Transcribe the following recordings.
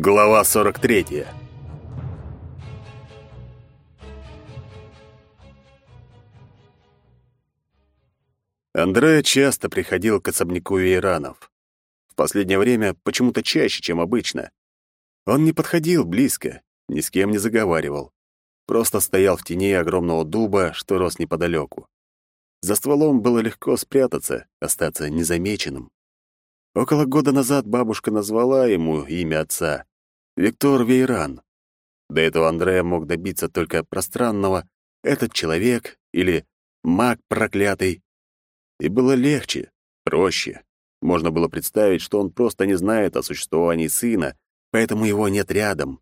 Глава 43. Андре часто приходил к особняку Вейранов. В последнее время почему-то чаще, чем обычно. Он не подходил близко, ни с кем не заговаривал. Просто стоял в тени огромного дуба, что рос неподалеку. За стволом было легко спрятаться, остаться незамеченным. Около года назад бабушка назвала ему имя отца — Виктор Вейран. До этого Андрея мог добиться только пространного «этот человек» или «маг проклятый». И было легче, проще. Можно было представить, что он просто не знает о существовании сына, поэтому его нет рядом.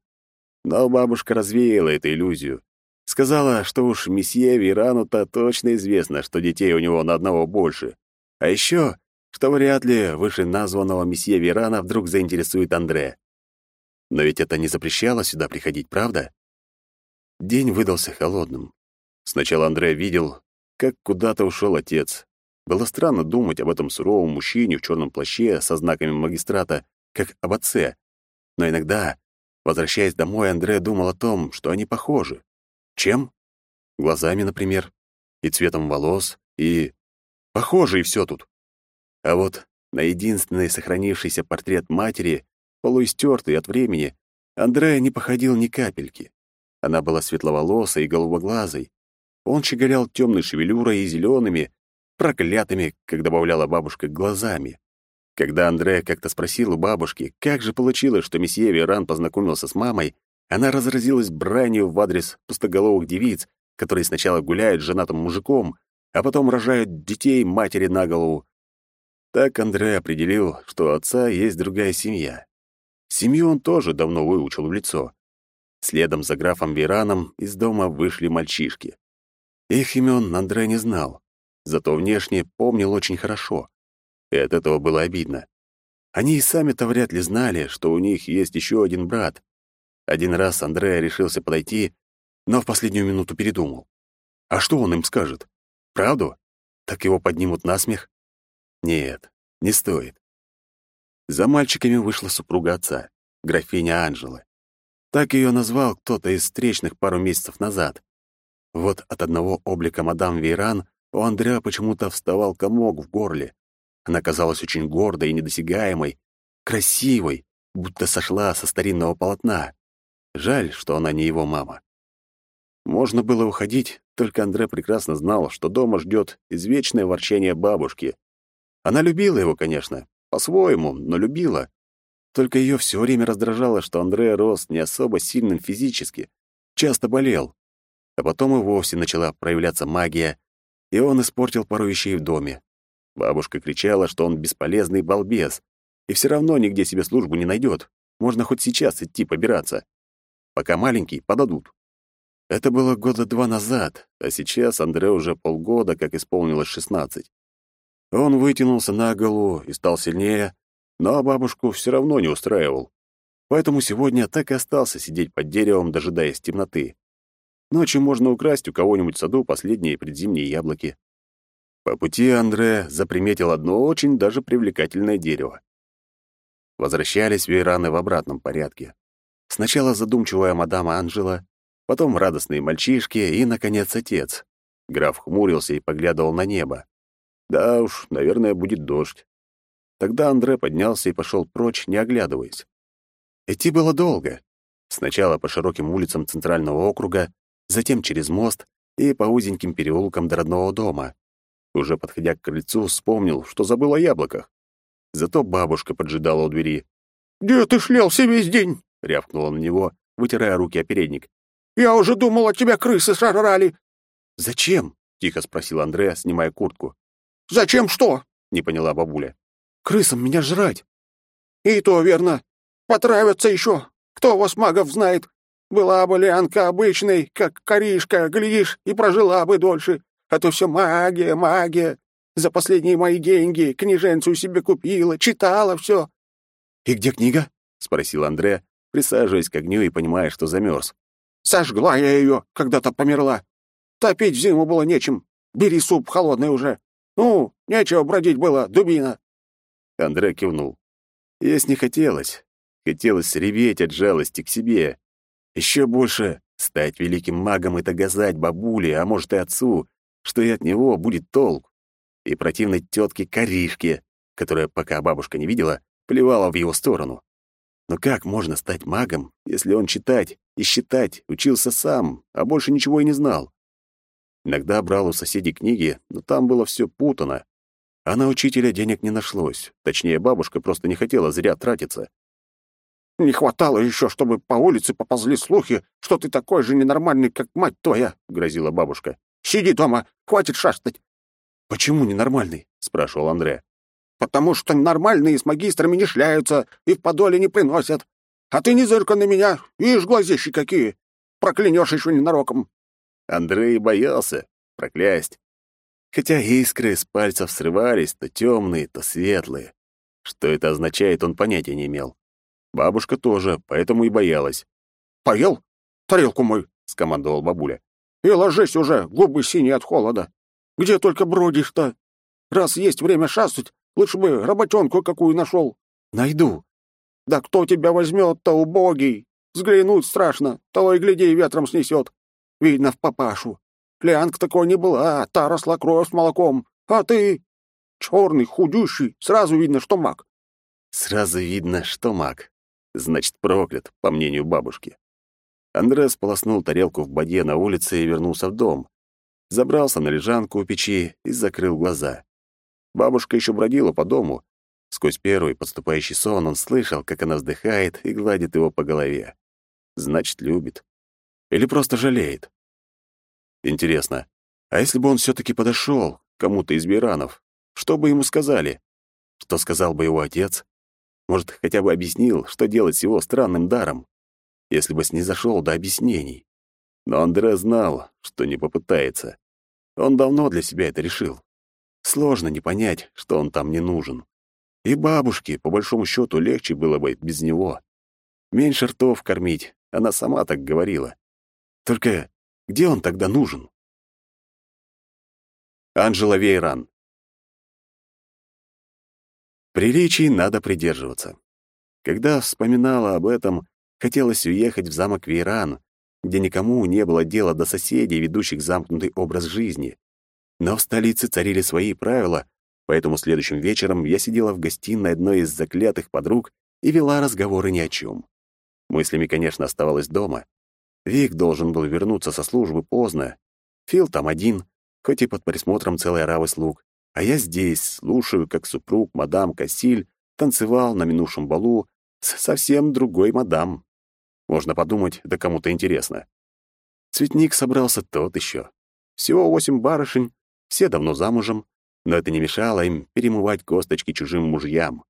Но бабушка развеяла эту иллюзию. Сказала, что уж месье Вейрану-то точно известно, что детей у него на одного больше. А еще что вряд ли вышеназванного месье Верана вдруг заинтересует Андре. Но ведь это не запрещало сюда приходить, правда? День выдался холодным. Сначала Андре видел, как куда-то ушел отец. Было странно думать об этом суровом мужчине в черном плаще со знаками магистрата, как об отце. Но иногда, возвращаясь домой, Андре думал о том, что они похожи. Чем? Глазами, например, и цветом волос, и... Похоже, и все тут. А вот на единственный сохранившийся портрет матери, полуистертый от времени, Андрея не походил ни капельки. Она была светловолосой и голубоглазой. Он щеголял темной шевелюрой и зелеными, проклятыми, как добавляла бабушка, глазами. Когда Андрея как-то спросил у бабушки, как же получилось, что месье Веран познакомился с мамой, она разразилась бранью в адрес пустоголовых девиц, которые сначала гуляют с женатым мужиком, а потом рожают детей матери на голову, так Андрей определил, что у отца есть другая семья. Семью он тоже давно выучил в лицо. Следом за графом Вераном из дома вышли мальчишки. Их имен Андрей не знал, зато внешне помнил очень хорошо. И от этого было обидно. Они и сами-то вряд ли знали, что у них есть еще один брат. Один раз Андрей решился подойти, но в последнюю минуту передумал. А что он им скажет? Правду? Так его поднимут на смех? Нет, не стоит. За мальчиками вышла супруга отца, графиня Анжела. Так ее назвал кто-то из встречных пару месяцев назад. Вот от одного облика мадам Вейран у Андреа почему-то вставал комок в горле. Она казалась очень гордой и недосягаемой, красивой, будто сошла со старинного полотна. Жаль, что она не его мама. Можно было уходить, только Андре прекрасно знал, что дома ждет извечное ворчание бабушки, она любила его, конечно, по-своему, но любила. Только ее все время раздражало, что Андреа рос не особо сильным физически, часто болел. А потом и вовсе начала проявляться магия, и он испортил пару вещей в доме. Бабушка кричала, что он бесполезный балбес, и все равно нигде себе службу не найдет. Можно хоть сейчас идти побираться. Пока маленький, подадут. Это было года два назад, а сейчас Андре уже полгода, как исполнилось шестнадцать. Он вытянулся на голову и стал сильнее, но бабушку все равно не устраивал. Поэтому сегодня так и остался сидеть под деревом, дожидаясь темноты. Ночью можно украсть у кого-нибудь в саду последние предзимние яблоки. По пути Андре заприметил одно очень даже привлекательное дерево. Возвращались вейраны в обратном порядке. Сначала задумчивая мадам Анжела, потом радостные мальчишки и, наконец, отец. Граф хмурился и поглядывал на небо. Да уж, наверное, будет дождь. Тогда Андре поднялся и пошел прочь, не оглядываясь. Идти было долго. Сначала по широким улицам центрального округа, затем через мост и по узеньким переулкам до родного дома. Уже подходя к крыльцу, вспомнил, что забыл о яблоках. Зато бабушка поджидала у двери. «Где ты шлялся весь день?» — рявкнула на него, вытирая руки о передник. «Я уже думал, от тебя крысы сожрали!» «Зачем?» — тихо спросил Андреа, снимая куртку. «Зачем что?» — не поняла бабуля. «Крысам меня жрать». «И то верно. Потравятся еще. Кто вас, магов, знает? Была бы Лянка обычной, как коришка, глядишь, и прожила бы дольше. А то все магия, магия. За последние мои деньги книженцу себе купила, читала все». «И где книга?» — спросил Андре, присаживаясь к огню и понимая, что замерз. «Сожгла я ее, когда-то померла. Топить в зиму было нечем. Бери суп холодный уже. «Ну, нечего бродить было, дубина!» Андре кивнул. Есть не хотелось, Хотелось реветь от жалости к себе. Еще больше стать великим магом и доказать бабуле, а может и отцу, что и от него будет толк. И противной тетке Каришке, которая, пока бабушка не видела, плевала в его сторону. Но как можно стать магом, если он читать и считать учился сам, а больше ничего и не знал? Иногда брал у соседей книги, но там было все путано. А на учителя денег не нашлось. Точнее, бабушка просто не хотела зря тратиться. «Не хватало еще, чтобы по улице поползли слухи, что ты такой же ненормальный, как мать твоя», — грозила бабушка. «Сиди дома, хватит шастать». «Почему ненормальный?» — спрашивал Андре. «Потому что нормальные с магистрами не шляются и в подоле не приносят. А ты не зырка на меня, видишь, глазищи какие. Проклянешь еще ненароком». Андрей боялся проклясть. Хотя искры с пальцев срывались, то темные, то светлые. Что это означает, он понятия не имел. Бабушка тоже, поэтому и боялась. «Поел? Тарелку мой!» — скомандовал бабуля. «И ложись уже, губы синие от холода. Где только бродишь-то? Раз есть время шастать, лучше бы работенку какую нашел». «Найду». «Да кто тебя возьмет-то, убогий? Взглянуть страшно, того и гляди, ветром снесет. Видно в папашу. Клянка такой не была, та росла кровь с молоком. А ты черный, худющий, сразу видно, что маг». «Сразу видно, что маг. Значит, проклят, по мнению бабушки». Андре сполоснул тарелку в боде на улице и вернулся в дом. Забрался на лежанку у печи и закрыл глаза. Бабушка еще бродила по дому. Сквозь первый подступающий сон он слышал, как она вздыхает и гладит его по голове. Значит, любит. Или просто жалеет. Интересно, а если бы он все таки подошел к кому-то из Биранов, что бы ему сказали? Что сказал бы его отец? Может, хотя бы объяснил, что делать с его странным даром? Если бы снизошел до объяснений. Но Андре знал, что не попытается. Он давно для себя это решил. Сложно не понять, что он там не нужен. И бабушке, по большому счету, легче было бы без него. Меньше ртов кормить, она сама так говорила. Только где он тогда нужен? Анжела Вейран Приличий надо придерживаться. Когда вспоминала об этом, хотелось уехать в замок Вейран, где никому не было дела до соседей, ведущих замкнутый образ жизни. Но в столице царили свои правила, поэтому следующим вечером я сидела в гостиной одной из заклятых подруг и вела разговоры ни о чем. Мыслями, конечно, оставалась дома. Вик должен был вернуться со службы поздно. Фил там один, хоть и под присмотром целой оравы слуг. А я здесь, слушаю, как супруг мадам Кассиль танцевал на минувшем балу с совсем другой мадам. Можно подумать, да кому-то интересно. Цветник собрался тот еще. Всего восемь барышень, все давно замужем, но это не мешало им перемывать косточки чужим мужьям.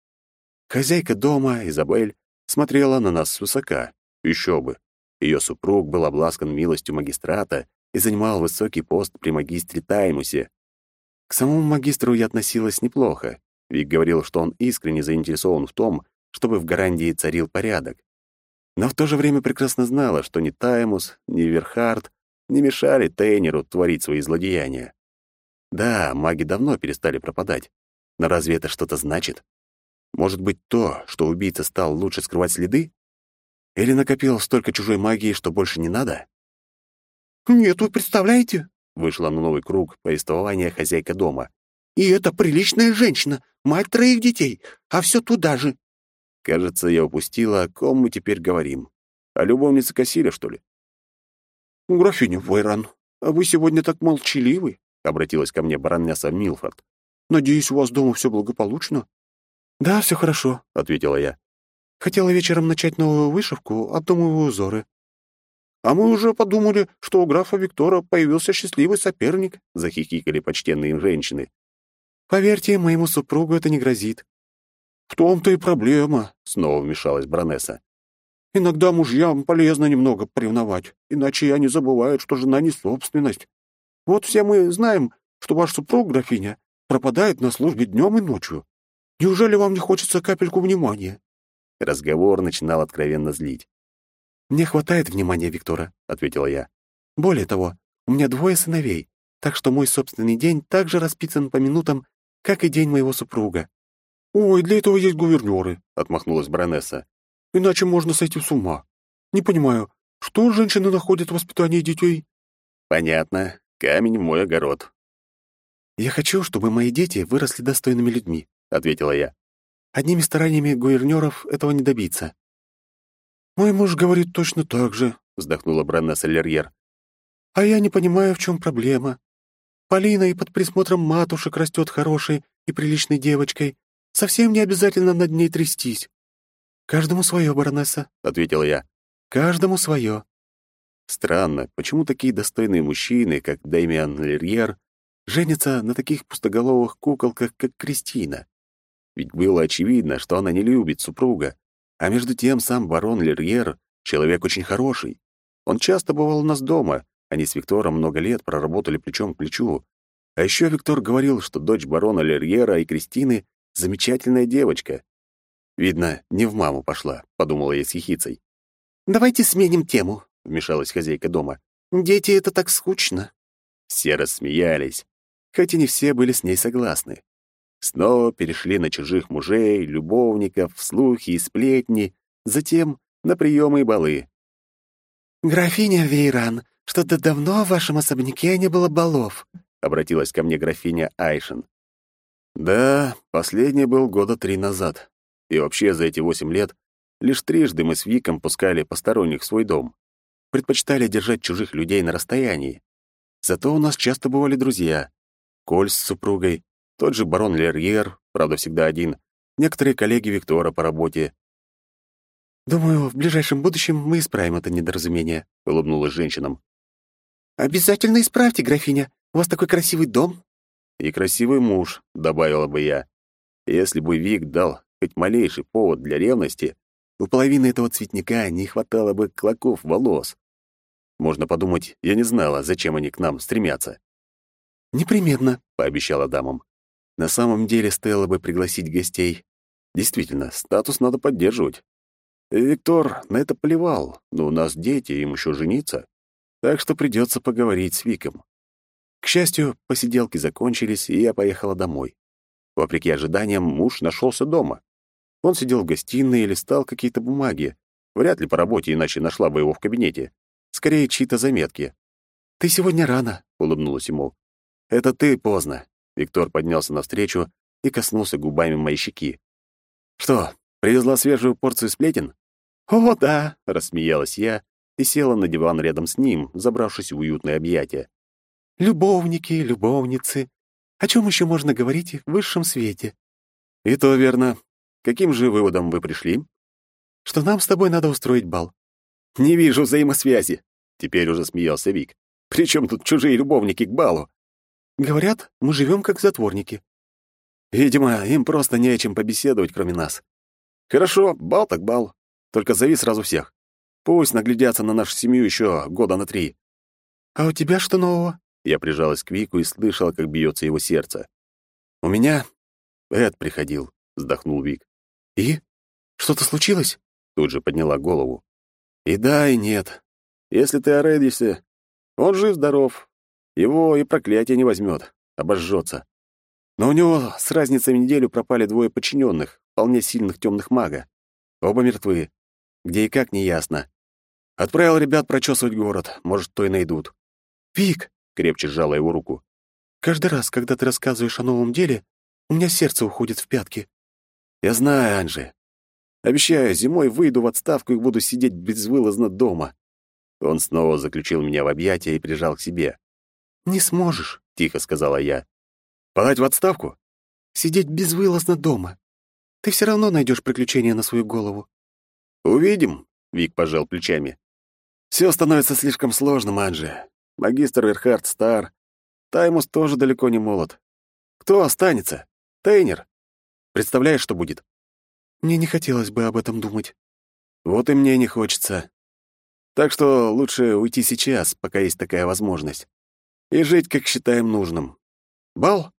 Хозяйка дома, Изабель, смотрела на нас свысока. Еще бы. Ее супруг был обласкан милостью магистрата и занимал высокий пост при магистре Таймусе. К самому магистру я относилась неплохо, ведь говорил, что он искренне заинтересован в том, чтобы в Гарандии царил порядок. Но в то же время прекрасно знала, что ни Таймус, ни Верхард не мешали Тейнеру творить свои злодеяния. Да, маги давно перестали пропадать, но разве это что-то значит? Может быть, то, что убийца стал лучше скрывать следы? Или накопил столько чужой магии, что больше не надо? «Нет, вы представляете?» — вышла на новый круг повествования хозяйка дома. «И это приличная женщина, мать троих детей, а все туда же». Кажется, я упустила, о ком мы теперь говорим. О любовнице Кассиля, что ли? «Графиня Вайран, а вы сегодня так молчаливы», — обратилась ко мне баронесса Милфорд. «Надеюсь, у вас дома все благополучно?» «Да, все хорошо», — ответила я. Хотела вечером начать новую вышивку, обдумываю узоры. «А мы уже подумали, что у графа Виктора появился счастливый соперник», — захихикали почтенные женщины. «Поверьте, моему супругу это не грозит». «В том-то и проблема», — снова вмешалась баронесса. «Иногда мужьям полезно немного поревновать, иначе они забывают, что жена не собственность. Вот все мы знаем, что ваш супруг, графиня, пропадает на службе днем и ночью. Неужели вам не хочется капельку внимания?» Разговор начинал откровенно злить. «Мне хватает внимания Виктора», — ответила я. «Более того, у меня двое сыновей, так что мой собственный день также расписан по минутам, как и день моего супруга». «Ой, для этого есть гувернёры», — отмахнулась баронесса. иначе можно сойти с ума. Не понимаю, что женщины находят в воспитании детей?» «Понятно. Камень мой огород». «Я хочу, чтобы мои дети выросли достойными людьми», — ответила я. «Одними стараниями гувернёров этого не добиться». «Мой муж говорит точно так же», — вздохнула Браннесса Лерьер. «А я не понимаю, в чем проблема. Полина и под присмотром матушек растет хорошей и приличной девочкой. Совсем не обязательно над ней трястись». «Каждому свое, баронесса», — ответила я. «Каждому свое». Странно, почему такие достойные мужчины, как Дэмиан Лерьер, женятся на таких пустоголовых куколках, как Кристина? Ведь было очевидно, что она не любит супруга, а между тем сам барон Лерьер — человек очень хороший. Он часто бывал у нас дома, они с Виктором много лет проработали плечом к плечу. А еще Виктор говорил, что дочь барона Лерьера и Кристины — замечательная девочка. Видно, не в маму пошла, — подумала я с ехицей. «Давайте сменим тему», — вмешалась хозяйка дома. «Дети — это так скучно». Все рассмеялись, хоть и не все были с ней согласны. Снова перешли на чужих мужей, любовников, слухи и сплетни, затем на приемы и балы. «Графиня Вейран, что-то давно в вашем особняке не было балов», — обратилась ко мне графиня Айшин. «Да, последний был года три назад. И вообще за эти восемь лет лишь трижды мы с Виком пускали посторонних в свой дом. Предпочитали держать чужих людей на расстоянии. Зато у нас часто бывали друзья. Коль с супругой, тот же барон Лерьер, правда, всегда один, некоторые коллеги Виктора по работе. «Думаю, в ближайшем будущем мы исправим это недоразумение», — улыбнулась женщинам. «Обязательно исправьте, графиня. У вас такой красивый дом». «И красивый муж», — добавила бы я. Если бы Вик дал хоть малейший повод для ревности, у половины этого цветника не хватало бы клоков волос. Можно подумать, я не знала, зачем они к нам стремятся. «Непременно», — пообещала дамам. На самом деле стоило бы пригласить гостей. Действительно, статус надо поддерживать. Виктор на это плевал, но у нас дети, им еще жениться. Так что придется поговорить с Виком. К счастью, посиделки закончились, и я поехала домой. Вопреки ожиданиям, муж нашелся дома. Он сидел в гостиной и листал какие-то бумаги. Вряд ли по работе, иначе нашла бы его в кабинете. Скорее, чьи-то заметки. «Ты сегодня рано», — улыбнулась ему. «Это ты поздно. Виктор поднялся навстречу и коснулся губами моей щеки. «Что, привезла свежую порцию сплетен?» «О, да!» — рассмеялась я и села на диван рядом с ним, забравшись в уютное объятие. «Любовники, любовницы. О чем еще можно говорить в высшем свете?» «И то верно. Каким же выводом вы пришли?» «Что нам с тобой надо устроить бал». «Не вижу взаимосвязи», — теперь уже смеялся Вик. «При чем тут чужие любовники к балу?» Говорят, мы живем как затворники. Видимо, им просто не о чем побеседовать, кроме нас. Хорошо, бал так бал. Только зови сразу всех. Пусть наглядятся на нашу семью еще года на три. А у тебя что нового? Я прижалась к Вику и слышала, как бьется его сердце. У меня Эд приходил, вздохнул Вик. И? Что-то случилось? Тут же подняла голову. И да, и нет. Если ты о Редисе, он жив-здоров, его и проклятие не возьмет, обожжется. Но у него с разницей в неделю пропали двое подчиненных, вполне сильных темных мага. Оба мертвы. Где и как, неясно. Отправил ребят прочесывать город, может, то и найдут. «Вик!» — крепче сжала его руку. «Каждый раз, когда ты рассказываешь о новом деле, у меня сердце уходит в пятки». «Я знаю, Анжи. Обещаю, зимой выйду в отставку и буду сидеть безвылазно дома». Он снова заключил меня в объятия и прижал к себе. «Не сможешь», — тихо сказала я. «Подать в отставку?» «Сидеть безвылазно дома. Ты все равно найдешь приключения на свою голову». «Увидим», — Вик пожал плечами. «Все становится слишком сложным, Анже. Магистр Эрхард стар. Таймус тоже далеко не молод. Кто останется? Тейнер. Представляешь, что будет?» «Мне не хотелось бы об этом думать». «Вот и мне не хочется. Так что лучше уйти сейчас, пока есть такая возможность и жить, как считаем нужным. Бал?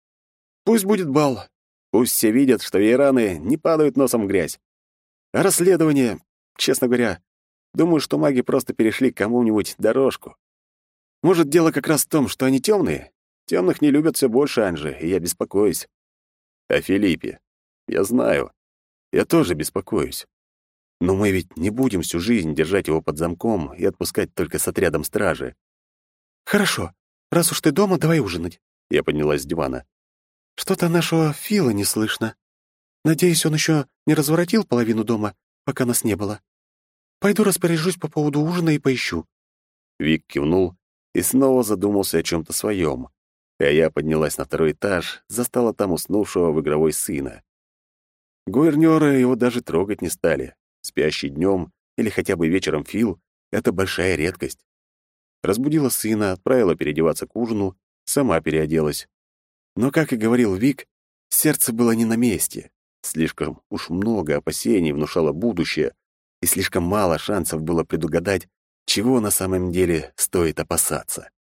Пусть будет бал. Пусть все видят, что вейраны не падают носом в грязь. А расследование, честно говоря, думаю, что маги просто перешли кому-нибудь дорожку. Может, дело как раз в том, что они темные? Темных не любят все больше, Анжи, и я беспокоюсь. О Филиппе. Я знаю. Я тоже беспокоюсь. Но мы ведь не будем всю жизнь держать его под замком и отпускать только с отрядом стражи. Хорошо. Раз уж ты дома, давай ужинать. Я поднялась с дивана. Что-то нашего Фила не слышно. Надеюсь, он еще не разворотил половину дома, пока нас не было. Пойду распоряжусь по поводу ужина и поищу. Вик кивнул и снова задумался о чем-то своем. А я поднялась на второй этаж, застала там уснувшего в игровой сына. Гувернёры его даже трогать не стали. Спящий днем или хотя бы вечером Фил — это большая редкость. Разбудила сына, отправила переодеваться к ужину, сама переоделась. Но, как и говорил Вик, сердце было не на месте. Слишком уж много опасений внушало будущее, и слишком мало шансов было предугадать, чего на самом деле стоит опасаться.